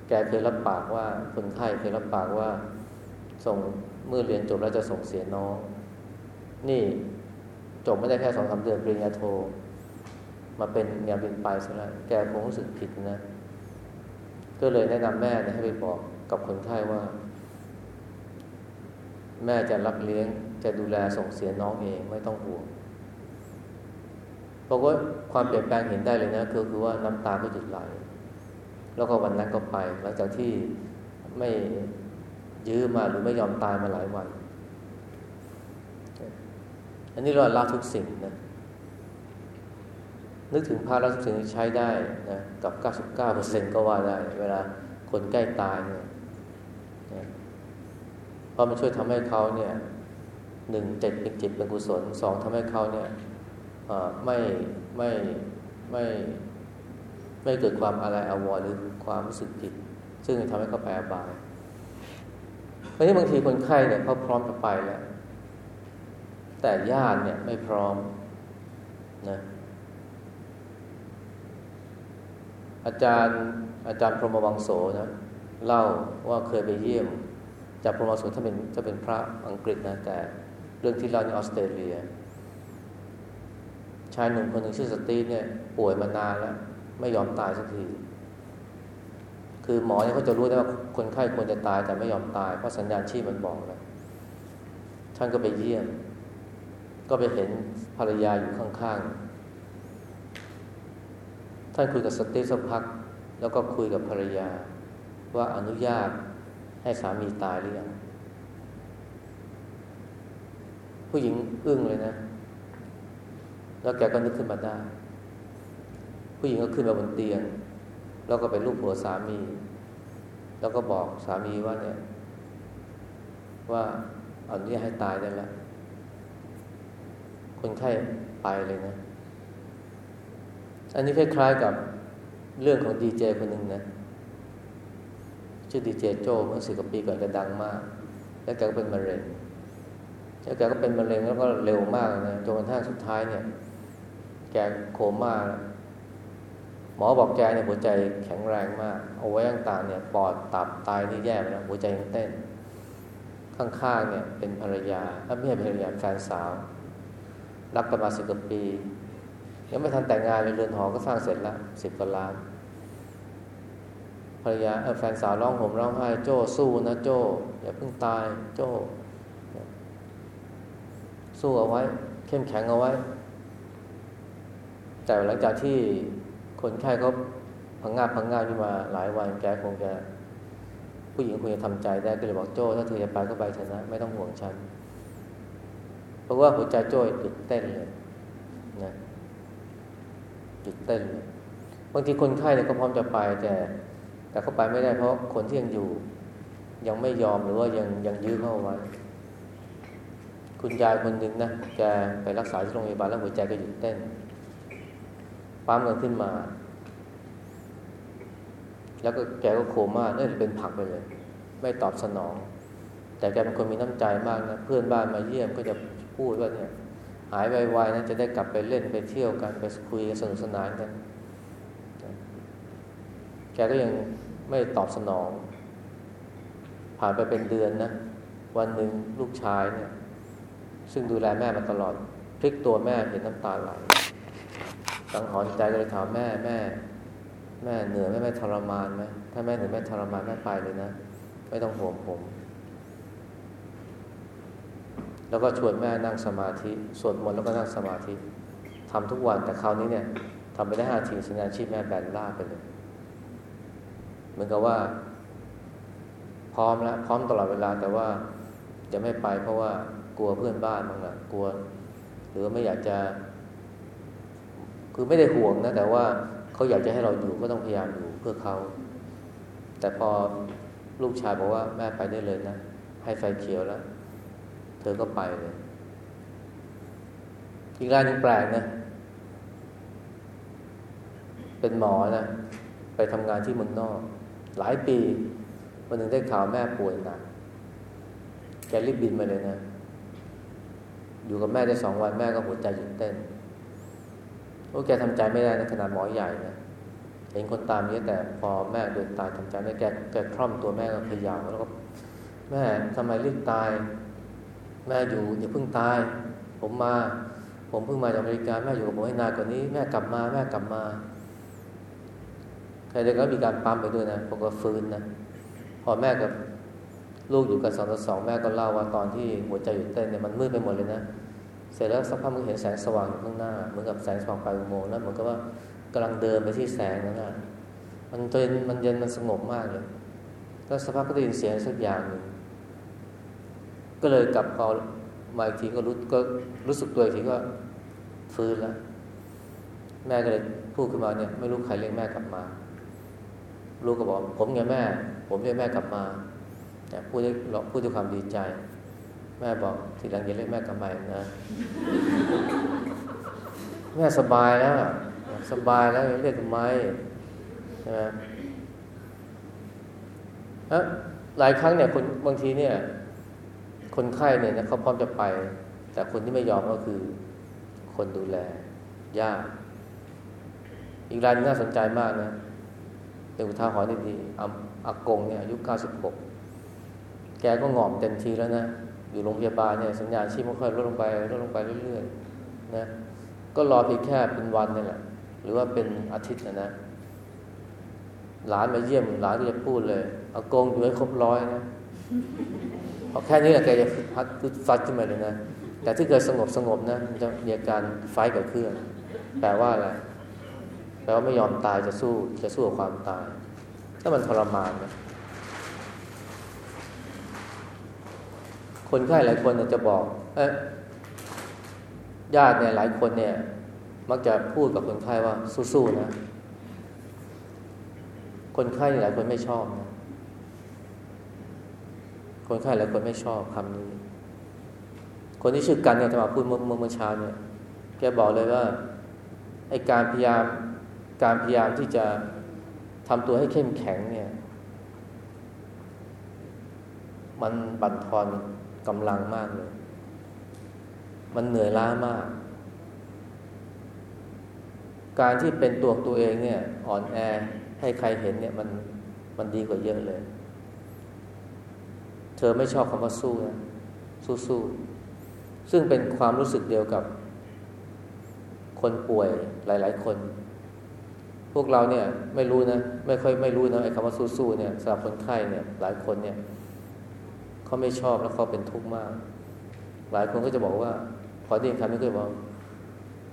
แกเคยรับปากว่าคนไข้เคยรับปากว่า ส่งเมื่อเรียนจบแล้วจะส่งเสียน้อง นี่จบไม่ได้แค่สองสาเดือนปริญญาโท มาเป็นงาเป็นไปซะแล้วแกคงรู้สึกผิดนะ ก็เลยแนะนำแม่ให้ไปบอกกับคนไข้ว่า แม่จะรับเลี้ยงจะดูแลส่งเสียน้องเองไม่ต้องห่วง เพราะว่าความเปลี่ยนแปลงเห็นได้เลยนะคือคือว่าน้ำตาก็หยุดไหล แล้วก็วันนั้นก็ไป หลังจากที่ไม่ยื้อมาหรือไม่ยอมตายมาหลายวัน อันนี้เราละทุกสิ่งนะนึกถึงพระละทุกสิ่งใช้ได้นะกับ 99%ก็ว่าได้ เวลาคนใกล้ตายเนี่ยเพราะมันช่วยทำให้เขาเนี่ยหนึ่งเจ็ดเป็นจิตเป็นกุศลสองทำให้เขาเนี่ย ไม่ไม่ไม่ไม่เกิดความอะไรอาวรหรือความรู้สึกผิด ซึ่งทำให้เขาแปรบายเพราะนี้บางทีคนไข้เนี่ยเขาพร้อมจะไปแล้ว แต่ญาติเนี่ยไม่พร้อมนะอาจารย์อาจารย์พรหมวังโสนะเล่าว่าเคยไปเยี่ยมจากพรหมวังโสถ้าเป็นจะเป็นพระอังกฤษนะแต่ เรื่องที่เล่าในออสเตรเลีย ชายหนุ่มคนหนึ่งชื่อสตีเนี่ยป่วยมานานแล้ว ไม่ยอมตายสักที คือหมอเนี่ยเขาจะรู้ได้ว่าคนไข้ควรจะตายแต่ไม่ยอมตายเพราะสัญญาณชีพมันบอกแล้วท่านก็ไปเยี่ยม ก็ไปเห็นภรรยาอยู่ข้างๆ ท่านคุยกับสตีสักพัก แล้วก็คุยกับภรรยา ว่าอนุญาตให้สามีตายหรือยังผู้หญิงอึ้งเลยนะ แล้วแกก็นึกขึ้นมาได้ ผู้หญิงก็ขึ้นมาบนเตียง แล้วก็ไปลูบหัวสามี แล้วก็บอกสามีว่าเนี่ย ว่าเอานี้ให้ตายได้แล้วคนไข้ไปเลยนะ อันนี้คล้ายๆกับเรื่องของดีเจคนหนึ่งนะชื่อดีเจโจเมื่อสิบกว่าปีก่อนแกดังมาก แล้วแกก็เป็นมะเร็งแล้วแกก็เป็นมะเร็งแล้วก็เร็วมากนะจนกระทั่งสุดท้ายเนี่ย แกโคม่าหมอบอกแกเนี่ยหัวใจแข็งแรงมาก เอาไว้ต่างๆเนี่ยปอดตับตายนี่แย่ไปแล้วหัวใจยังเต้น ข้างๆเนี่ยเป็นภรรยาถ้าไม่ใช่ภรรยาแฟนสาว รักกันมาสิบกว่าปี ยังไม่ทันแต่งงานเลยเรือนหอก็สร้างเสร็จแล้วสิบกว่าล้านภรรยาแฟนสาวร้องห่มร้องไห้โจ้สู้นะโจ้อย่าเพิ่งตายโจ้สู้เอาไว้ เข้มแข็งเอาไว้ แต่หลังจากที่คนไข้เขาพังงาพังงาขึ้นมาหลายวันแกคงจะผู้หญิงคงจะทำใจได้ก็เลยบอกโจ้ถ้าเธอจะไปก็ไปเถอะนะไม่ต้องห่วงฉันเพราะว่าหัวใจโจ้หยุดเต้นเลยนะหยุดเต้นเลยบางทีคนไข้เนี่ยก็พร้อมจะไปแต่แต่เขาไปไม่ได้เพราะคนที่ยังอยู่ ยังไม่ยอมหรือว่ายังยังยื้อเข้าไว้ คุณยายคนหนึ่งนะแกไปรักษาที่โรงพยาบาลแล้วหัวใจก็หยุดเต้น ปั๊มเงินขึ้นมา แล้วก็แกก็โคม่าเอ้ยเป็นผักไปเลย ไม่ตอบสนอง แต่แกเป็นคนมีน้ำใจมากนะ เพื่อนบ้านมาเยี่ยมก็จะพูดว่าเนี่ยหายไวๆนะจะได้กลับไปเล่นไปเที่ยวกันไปคุยสนุกสนานกัน แกก็ยังไม่ตอบสนอง ผ่านไปเป็นเดือนนะ วันหนึ่งลูกชายเนี่ย ซึ่งดูแลแม่มาตลอด พลิกตัวแม่เห็นน้ำตาไหล สังหรณ์ใจเลยถามแม่แม่ แม่เหนื่อยแม่ไม่ทรมานไหมถ้าแม่เหนื่อยแม่ทรมานแม่ไปเลยนะ ไม่ต้องห่วงผม แล้วก็ชวนแม่นั่งสมาธิสวดมนต์แล้วก็นั่งสมาธิทำทุกวันแต่คราวนี้เนี่ยทำไปได้ห้าทีสัญญาณชีพแม่แบนล่าไปเลยเหมือนกับว่า พร้อมแล้วพร้อมตลอดเวลา แต่ว่าจะไม่ไปเพราะว่ากลัวเพื่อนบ้านบ้างละกลัว หรือไม่อยากจะ คือไม่ได้ห่วงนะ แต่ว่าเขาอยากจะให้เราอยู่ก็ต้องพยายามอยู่เพื่อเขาแต่พอลูกชายบอกว่าแม่ไปได้เลยนะ ให้ไฟเขียวแล้ว เธอก็ไปเลยอีกรายหนึ่งแปลกนะ เป็นหมอนะไปทำงานที่เมืองนอก หลายปีวันหนึ่งได้ข่าวแม่ป่วยหนักแกรีบบินมาเลยนะ อยู่กับแม่ได้สองวันแม่ก็หัวใจหยุดเต้น โอ้แกทำใจไม่ได้นะขนาดหมอใหญ่นะเห็นคนตามเยอะแต่พอแม่เดินตายทำใจไม่แกแกคล่อมตัวแม่ก็พยายามแล้วก็แม่ทำไมรีบตาย แม่อยู่อย่าเพิ่งตาย ผมมา ผมเพิ่งมาจากอเมริกาแม่อยู่กับผมให้นานกว่านี้ แม่กลับมาแม่กลับมาแต่เด็กก็มีการปั๊มไปด้วยนะผมก็ฟื้นนะพอแม่กับลูกอยู่กันสองต่อสองแม่ก็เล่าว่าตอนที่หัวใจหยุดเต้นเนี่ยมันมืดไปหมดเลยนะ เสร็จแล้วสักพักมึงเห็นแสงสว่างอยู่ข้างหน้าเหมือนกับแสงสว่างปลายอุโมงค์แล้วเหมือนกับว่ากำลังเดินไปที่แสงนั้นนะมันเย็นมันเย็นมันสงบมากเลย แล้วสักพักก็ได้ยินเสียงสักอย่างหนึ่งก็เลยกลับพอมาอีกทีก็รู้ก็รู้สึกตัวอีกทีก็ฟื้นแล้ว แม่ก็เลยพูดขึ้นมาเนี่ยไม่รู้ใครเรียกแม่กลับมา ลูกก็บอก ผมไงแม่ ผมเรียกแม่กลับมาเนี่ยพูดด้วยพูดด้วยความดีใจ แม่บอกทีหลังอย่าเรียกแม่กลับมนะ แม่สบายแล้วสบายแล้วเรียกทำไมใช่ไหมหลายครั้งเนี่ยคนบางทีเนี่ย คนไข้เนี่ยเขาพร้อมจะไป แต่คนที่ไม่ยอมก็คือ คนดูแลญาติอีกรายนึงน่าสนใจมากนะเป็นอุทาหรณ์ดีๆอากงเนี่ยอายุเก้าสิบหกแกก็งอมเต็มทีแล้วนะ อยู่โรงพยาบาลเนี่ยสัญญาณชีพมันค่อยลดลงไปลดลงไปเรื่อยๆนะก็รอเพียงแค่เป็นวันนี่แหละ หรือว่าเป็นอาทิตย์นะนะ หลานมาเยี่ยมหลานก็จะพูดเลยเอากงอยู่ให้ครบร้อยนะพอแค่นี้แหละแกจะพัดฟัดขึ้นมาเลยนะแต่ถ้าเกิดสงบสงบนะมันจะมีอาการไฟกับเครื่องแปลว่าอะไรแปลว่าไม่ยอมตายจะสู้จะสู้กับความตายถ้ามันทรมานนะ คนไข้หลายคนจะบอกเอ๊ะญาติเนี่ยหลายคนเนี่ย มักจะพูดกับคนไข้ว่าสู้ๆนะ คนไข้หลายคนไม่ชอบนะคนไข้หลายคนไม่ชอบคำนี้ คนที่ชื่อกันเนี่ยจะมาพูดเมื่อเมื่อเช้าเนี่ยแกบอกเลยว่าไอการพยายามการพยายามที่จะทำตัวให้เข้มแข็งเนี่ย มันบั่นทอน กำลังมากเลย มันเหนื่อยล้ามาก การที่เป็นตัวตัวเองเนี่ย อ่อนแอให้ใครเห็นเนี่ยมันมันดีกว่าเยอะเลย เธอไม่ชอบคำว่าสู้นะสู้ๆซึ่งเป็นความรู้สึกเดียวกับ คนป่วยหลาย ๆ คน พวกเราเนี่ยไม่รู้นะ ไม่ค่อยไม่รู้นะไอ้คำว่าสู้ๆเนี่ยสำหรับคนไข้เนี่ย หลายคนเนี่ย เขาไม่ชอบแล้วเขาเป็นทุกข์มาก หลายคนก็จะบอกว่า พอได้ยินคำนี้ก็บอก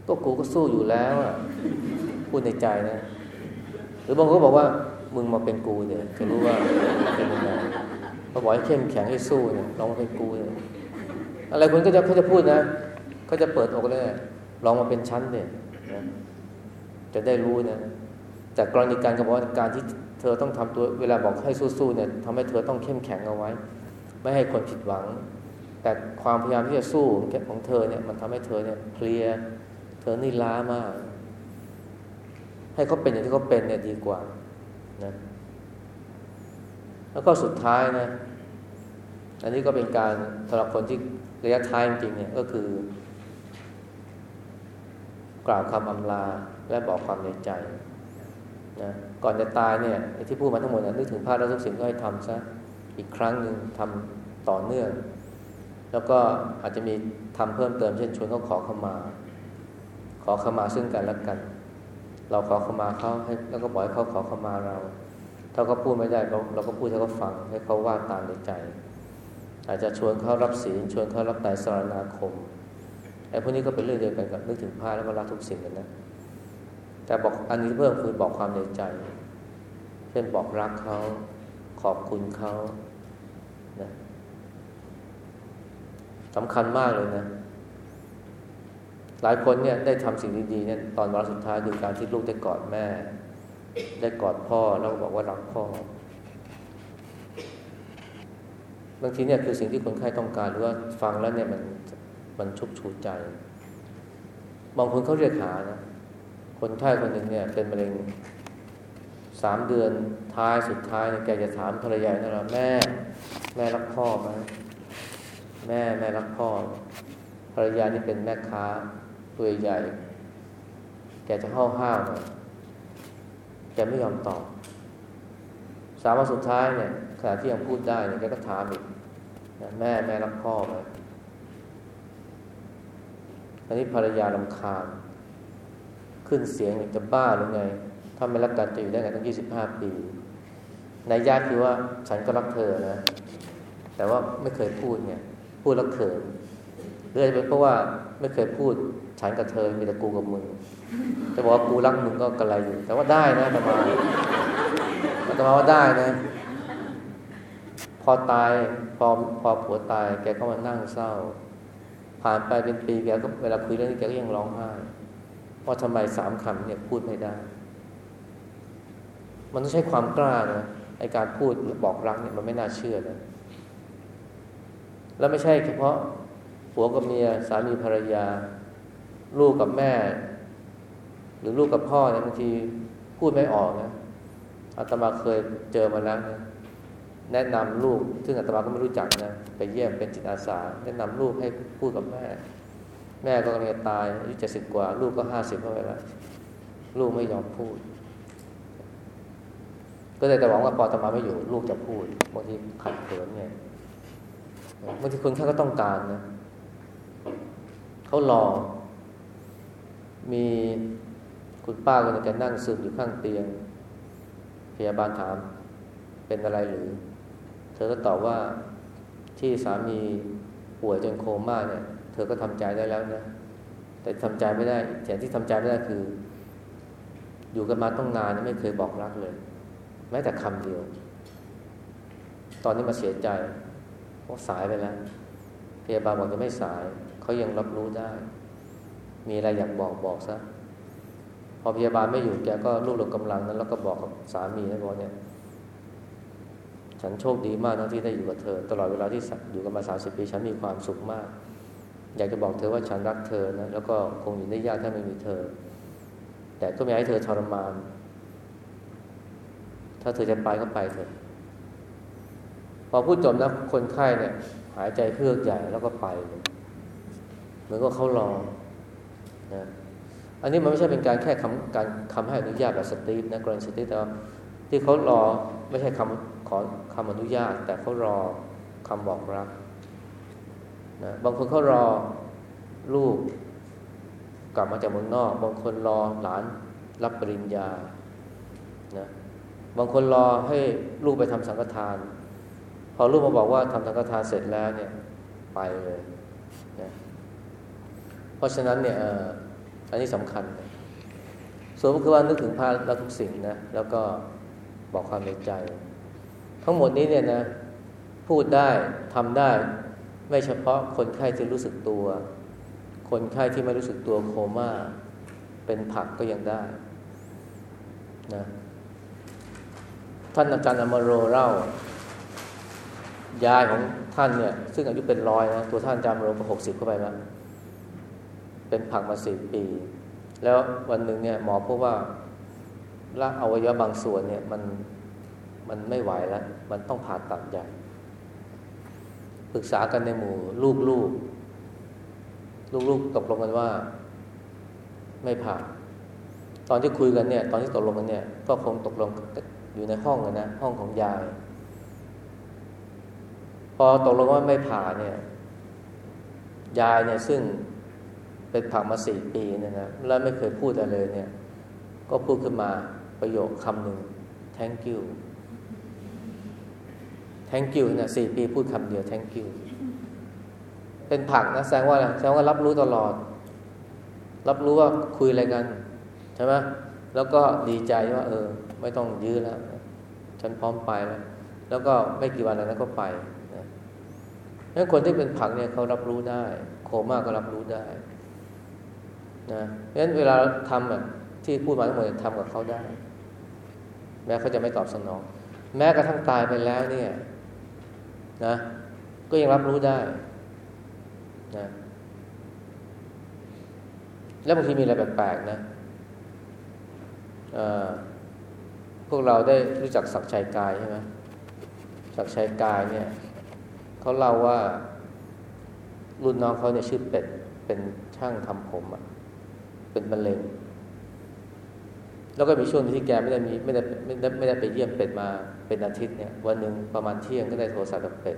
ก็กูก็สู้อยู่แล้วอะพูดในใจนะ หรือบางคนก็บอกว่า มึงมาเป็นกูเนี่ยจะรู้ว่าเป็นยังไงเขาบอกให้เข้มแข็งให้สู้เนี่ยลองมาเป็นกูเนี่ยอะไรคนก็จะเขาจะพูดนะเขาจะเปิดอกเลยลองมาเป็นชั้นเนี่ยนะจะได้รู้นะแต่กรณีการกระบอกว่าการที่เธอต้องทำตัวเวลาบอกให้สู้ๆเนี่ยทำให้เธอต้องเข้มแข็งเอาไว้ ไม่ให้คนผิดหวัง แต่ความพยายามที่จะสู้ของเธอเนี่ยมันทำให้เธอเนี่ยเพลียเธอนี่ล้ามาก ให้เขาเป็นอย่างที่เขาเป็นเนี่ยดีกว่านะแล้วก็สุดท้ายนะ อันนี้ก็เป็นการสำหรับคนที่ระยะท้ายจริงเนี่ยก็คือ กล่าวคำอำลาและบอกความในใจนะก่อนจะตายเนี่ยที่พูดมาทั้งหมดนะนึกถึงพระแล้วทุกสิ่งก็ให้ทำซะ อีกครั้งหนึ่งทำต่อเนื่อง แล้วก็อาจจะมีทำเพิ่มเติมเช่นชวนเขาขอเข้ามา ขอเข้ามาซึ่งกันและกัน เราขอเข้ามาเขาให้แล้วก็บอกให้เขาขอเข้ามาเรา ถ้าเขาพูดไม่ได้เราเราก็พูดให้เขาฟังให้เขาว่าตามในใจ อาจจะชวนเขารับศีลชวนเขารับไตรสรณาคมไอ้พวกนี้ก็เป็นเรื่องเดียวกันกับนึกถึงพระแล้วก็รักทุกสิ่งกันนะแต่บอกอันนี้เพิ่มคือบอกความในใจ เช่นบอกรักเขาขอบคุณเขา นะสำคัญมากเลยนะ หลายคนเนี่ยได้ทำสิ่งดีๆเนี่ยตอนวันสุดท้ายคือการที่ลูกได้กอดแม่ ได้กอดพ่อแล้วบอกว่ารักพ่อบางทีเนี่ยคือสิ่งที่คนไข้ต้องการหรือว่าฟังแล้วเนี่ยมันมันชุบชูใจ บางคนเขาเรียกหานะ คนไข้คนหนึ่งเนี่ย เป็นมะเร็งสามเดือนท้ายสุดท้ายเนี่ยแกจะถามภรรยาเนี่ยแม่ แม่รักพ่อไหมแม่แม่รักพ่อภรรยานี่เป็นแม่ค้าตัวใหญ่แกจะเข้าห้าวหน่อยแกไม่ยอมตอบ สามวันสุดท้ายเนี่ยขณะที่ยังพูดได้เนี่ยแกก็ถามอีกแม่แม่รักพ่อไหมอันนี้ภรรยาลำคาญ ขึ้นเสียงจะบ้าหรือไง ถ้าไม่รักกันจะอยู่ได้ไงตั้งยี่สิบห้าปีในญาติคือว่าฉันก็รักเธอนะ แต่ว่าไม่เคยพูดเนี่ย พูดแล้วเขินหรืออาจจะเป็นเพราะว่าไม่เคยพูดฉันกับเธอมีแต่กูกับมึงจะบอกว่ากูรักมึงก็กระไรอยู่ แต่ว่าได้นะธรรมาธรรมาว่าได้นะ พอตายพอพอผัวตาย แกก็มานั่งเศร้า ผ่านไปเป็นปีแกก็เวลาคุยเรื่องนี้แกก็ยังร้องไห้ว่าทำไมสามคำเนี่ยพูดไม่ได้ มันต้องใช้ความกล้านะไอการพูดบอกรักเนี่ยมันไม่น่าเชื่อนะ แล้วไม่ใช่เฉพาะผัวกับเมียสามีภรรยา ลูกกับแม่ หรือลูกกับพ่อเนี่ยบางทีพูดไม่ออกนะอาตมาเคยเจอมาแล้วนะแนะนำลูก ซึ่งอาตมาก็ไม่รู้จักนะไปเยี่ยมเป็นจิตอาสา แนะนำลูกให้พูดกับแม่ แม่ก็กำลังตายอายุเจ็ดสิบกว่า ลูกก็ห้าสิบเข้าไปแล้วลูกไม่ยอมพูด ก็เลยแต่หวังว่าพออาตมาไม่อยู่ ลูกจะพูดบางทีขัดเขินเนี่ย บางทีคนแค่ก็ต้องการนะเขารอ มีคุณป้าคนนึงแกนั่งซึมอยู่ข้างเตียง พยาบาลถามเป็นอะไรหรือ เธอก็ตอบว่าที่สามีป่วยจนโคม่าเนี่ย เธอก็ทำใจได้แล้วนะแต่ทำใจไม่ได้แต่ที่ทำใจไม่ได้คือ อยู่กันมาต้องนานไม่เคยบอกรักเลย แม้แต่คำเดียว ตอนนี้มาเสียใจ เพราะสายไปแล้วพยาบาลบอกจะไม่สายเขายังรับรู้ได้ มีอะไรอยากบอกบอกซะพอพยาบาลไม่อยู่แกก็รูปลงกำลังนั้น แล้วก็บอกกับสามีนะบอกเนี่ย ฉันโชคดีมากนะที่ได้อยู่กับเธอ ตลอดเวลาที่อยู่กันมาสามสิบปี ฉันมีความสุขมาก อยากจะบอกเธอว่าฉันรักเธอนะแล้วก็คงอยู่ได้ยากถ้าไม่มีเธอ แต่ก็ไม่ให้เธอทรมาน ถ้าเธอจะไปก็ไปเถอะ อพูดจบนะคนไข้เนี่ย หายใจเพื่อใหญ่แล้วก็ไปเหมือนก็เขารอนะอันนี้มันไม่ใช่เป็นการแค่คำการคำให้อนุญาตแบบสตีฟนะกรณีสตีฟแต่ว่าที่เขารอไม่ใช่คำขอคำอนุญาต แต่เขารอคำบอกรักนะบางคนเขารอลูกกลับมาจากเมืองนอก บางคนรอหลานรับปริญญานะบางคนรอให้ลูกไปทำสังฆทาน พอลูกมาบอกว่าทำสังฆทานเสร็จแล้วเนี่ยไปเลยนะเพราะฉะนั้นเนี่ยอันนี้สำคัญ ส่วนก็คือว่านึกถึงพระแล้วทุกสิ่งนะแล้วก็บอกความในใจ ทั้งหมดนี้เนี่ยนะพูดได้ทำได้ ไม่เฉพาะคนไข้ที่รู้สึกตัว คนไข้ที่ไม่รู้สึกตัวโคม่าเป็นผักก็ยังได้นะท่านอาจารย์อมโรเล่า ยายของท่านเนี่ย ซึ่งอายุเป็นร้อยนะตัวท่านจารย์อมโรก็หกสิบเข้าไปแล้วเป็นผักมาสี่ปี แล้ววันหนึ่งเนี่ยหมอพบว่าละอวัยวะบางส่วนเนี่ยมันมันไม่ไหวแล้ว มันต้องผ่าตัดใหญ่ปรึกษากันในหมู่ลูกลูกลูกๆตกลงกันว่า ไม่ผ่า ตอนที่คุยกันเนี่ย ตอนที่ตกลงกันเนี่ย ก็คงตกลงอยู่ในห้องกันนะ ห้องของยาย พอตกลงว่าไม่ผ่าเนี่ย ยายเนี่ยซึ่งเป็นผักมาสี่ปีเนี่ยนะแล้วไม่เคยพูดอะไรเลยเนี่ย ก็พูดขึ้นมาประโยคคำหนึ่ง thank you thank you เนี่ยสี่ปีพูดคำเดียว thank you เป็นผักนะแสดงว่าอะไรแสดงว่ารับรู้ตลอด รับรู้ว่าคุยอะไรกัน ใช่ไหมแล้วก็ดีใจว่า เออ ไม่ต้องยื้อแล้ว ฉันพร้อมไปแล้ว แล้วก็ไม่กี่วันแล้วก็ไป งั้นคนที่เป็นผักเนี่ยเขารับรู้ได้ โคม่าก็รับรู้ได้นะเพราะฉะนั้นเวลาทำอะที่พูดมาทั้งหมดทำกับเขาได้ แม้เขาจะไม่ตอบสนอง แม้กระทั่งตายไปแล้วเนี่ยนะ ก็ยังรับรู้ได้นะแล้วบางทีมีอะไรแปลกๆนะพวกเราได้รู้จักศักชัยกายใช่ไหมศักชัยกายเนี่ย เขาเล่าว่ารุ่นน้องเขาเนี่ยชื่อเป็ด เป็นช่างทำผมอะเป็นมะเร็ง แล้วก็มีช่วงที่แกไม่ได้มีไม่ได้ไม่ได้ไม่ได้ไปเยี่ยมเป็ดมาเป็นอาทิตย์เนี่ย วันหนึ่งประมาณเที่ยงก็ได้โทรศัพท์กับเป็ด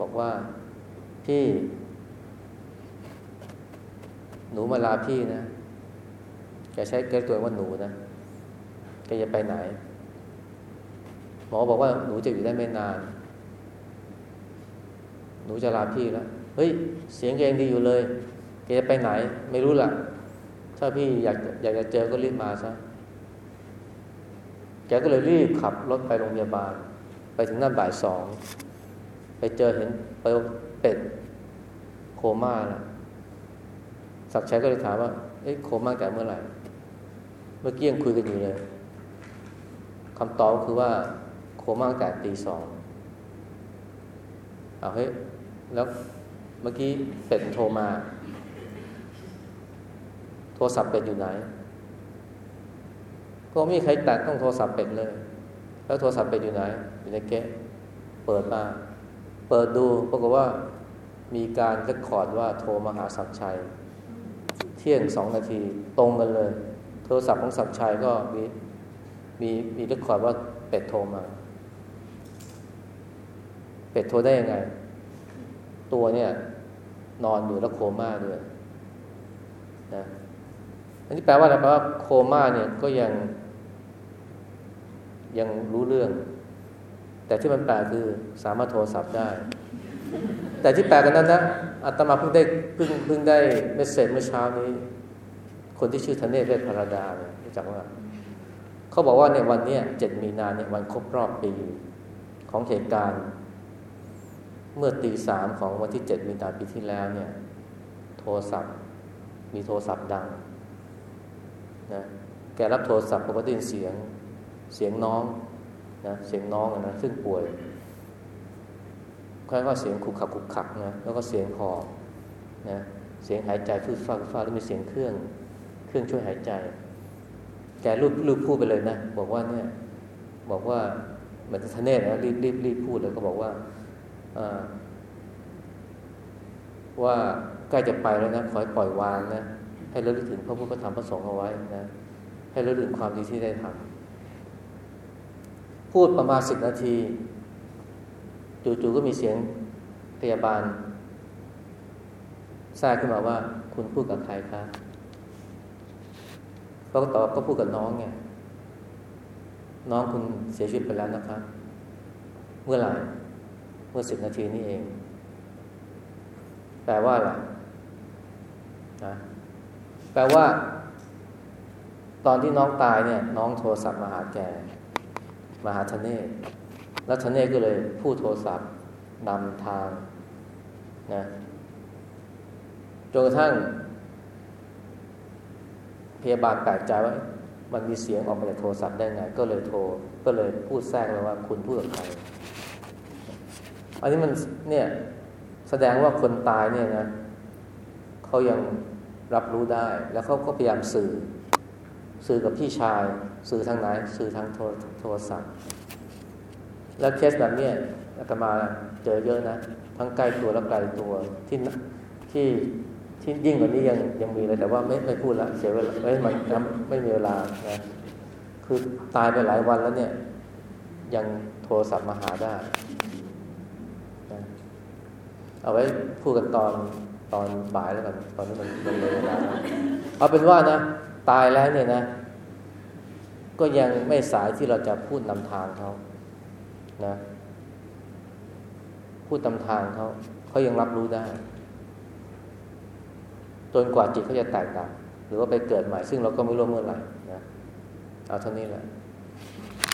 บอกว่าพี่ หนูมาลาพี่นะแกใช้แกตัวว่าหนูนะแกจะไปไหน หมอบอกว่าหนูจะอยู่ได้ไม่นาน นูจะลาพี่แล้วเฮ้ย เสียงแกยังดีอยู่เลยแกจะไปไหน ไม่รู้ล่ะ ถ้าพี่อยากอยากจะเจอก็รีบมาซะแกก็เลยรีบขับรถไปโรงพยาบาล ไปถึงนั่นบ่ายสองไปเจอเห็นไปเป็ดโคม่าแล้วศักชัยก็เลยถามว่าเอ๊ะโคม่าแต่เมื่อไหร่ เมื่อกี้ยังคุยกันอยู่เลยคำตอบคือว่าโคม่าแต่ตีสองเอาเฮ้ย แล้วเมื่อกี้เป็ดโทรมา โทรศัพท์เป็ดอยู่ไหน ก็ไม่มีใครแตะต้องโทรศัพท์เป็ดเลย แล้วโทรศัพท์เป็ดอยู่ไหน อยู่ในเก๊ะเปิดมา เปิดดูปรากฏว่ามีการเรคคอร์ดว่าโทรมาหาสักชัย เที่ยงสองนาทีตรงกันเลย โทรศัพท์ของสักชัยก็มีมีมีเรคคอร์ดว่าเป็ดโทรมา เป็ดโทรได้ยังไง ตัวเนี่ย นอนอยู่แล้วโคม่าด้วยนะอันนี้แปลว่าอะไรแปลว่าโคม่าเนี่ยก็ยัง ยังรู้เรื่อง แต่ที่มันแปลคือสามารถโทรศัพท์ได้ แต่ที่แปลกันนั้นนะอาตมาเพิ่งได้เพิ่งเพิ่งได้เมสเซจเมื่อเช้านี้ คนที่ชื่อธเนศเวชพรดาเนี่ยรู้จักว่าเขาบอกว่าในวันเนี้เจ็ดมีนาเนี่ยวันครบรอบปี ของเหตุการณ์ เมื่อตีสามของวันที่เจ็ดมีนาปีที่แล้วเนี่ย โทรศัพท์มีโทรศัพท์ดังนะแกรับโทรศัพท์ปกติเสียงเสียงน้องนะเสียงน้องนะซึ่งป่วยค่อยๆเสียงขุกขักขุกขักนะแล้วก็เสียงหอบนะเสียงหายใจฟืดฟ้าฟ้าแล้วมีเสียงเครื่องเครื่องช่วยหายใจ แกรูปรูปพูดไปเลยนะ บอกว่าเนี่ย บอกว่าเหมือนทะเนศนะรีบรีบรีบพูดแล้วก็บอกว่า ว่าใกล้จะไปแล้วนะขอให้ปล่อยวางนะให้ระลึกถึงพระพุทธธรรมพระสงฆ์เอาไว้นะให้ระลึกถึงความดีที่ได้ทำพูดประมาณสิบนาทีจู่ๆก็มีเสียงพยาบาลทราบขึ้นมาว่า คุณพูดกับใครคะก็ตอบก็พูดกับน้องไงน้องคุณเสียชีวิตไปแล้วนะครับเมื่อไหร่ เมื่อสิบนาทีนี้เอง แปลว่าอะไรนะแปลว่า ตอนที่น้องตายเนี่ย น้องโทรศัพท์มาหาแกมาหาทเนศแล้วทเนศก็เลยพูดโทรศัพท์นำทางนะจนกระทั่งพยาบาลแปลกใจว่ามันมีเสียงออกมาจากโทรศัพท์ได้ไง ก็เลยโทร ก็เลยพูดแทรกเลยว่าคุณพูดกับใคร อันนี้มันเนี่ยแสดงว่าคนตายเนี่ยนะเขายังรับรู้ได้ แล้วเขาก็พยายามสื่อ สื่อกับพี่ชาย สื่อทางไหน สื่อทางโทรโทรศัพท์ แล้วเคสแบบนี้อาตมาเจอเยอะนะ ทั้งใกล้ตัวและไกลตัวที่ที่ที่ยิ่งกว่านี้ยังยังมีเลยแต่ว่าไม่ไม่พูดละเสียเวลาไม่มันไม่มีเวลานะคือตายไปหลายวันแล้วเนี่ย ยังโทรศัพท์มาหาได้ เอาไว้พูดกันตอนตอนบ่ายแล้วกันตอนนี้มันมันเลยเวลาเอาเป็นว่านะ ตายแล้วเนี่ยนะ ก็ยังไม่สายที่เราจะพูดนำทางเขานะ พูดนำทางเขาเขายังรับรู้ได้จนกว่าจิตเขาจะแตกต่างหรือว่าไปเกิดใหม่ ซึ่งเราก็ไม่รู้เมื่อไหร่นะเอาเท่านี้แหละ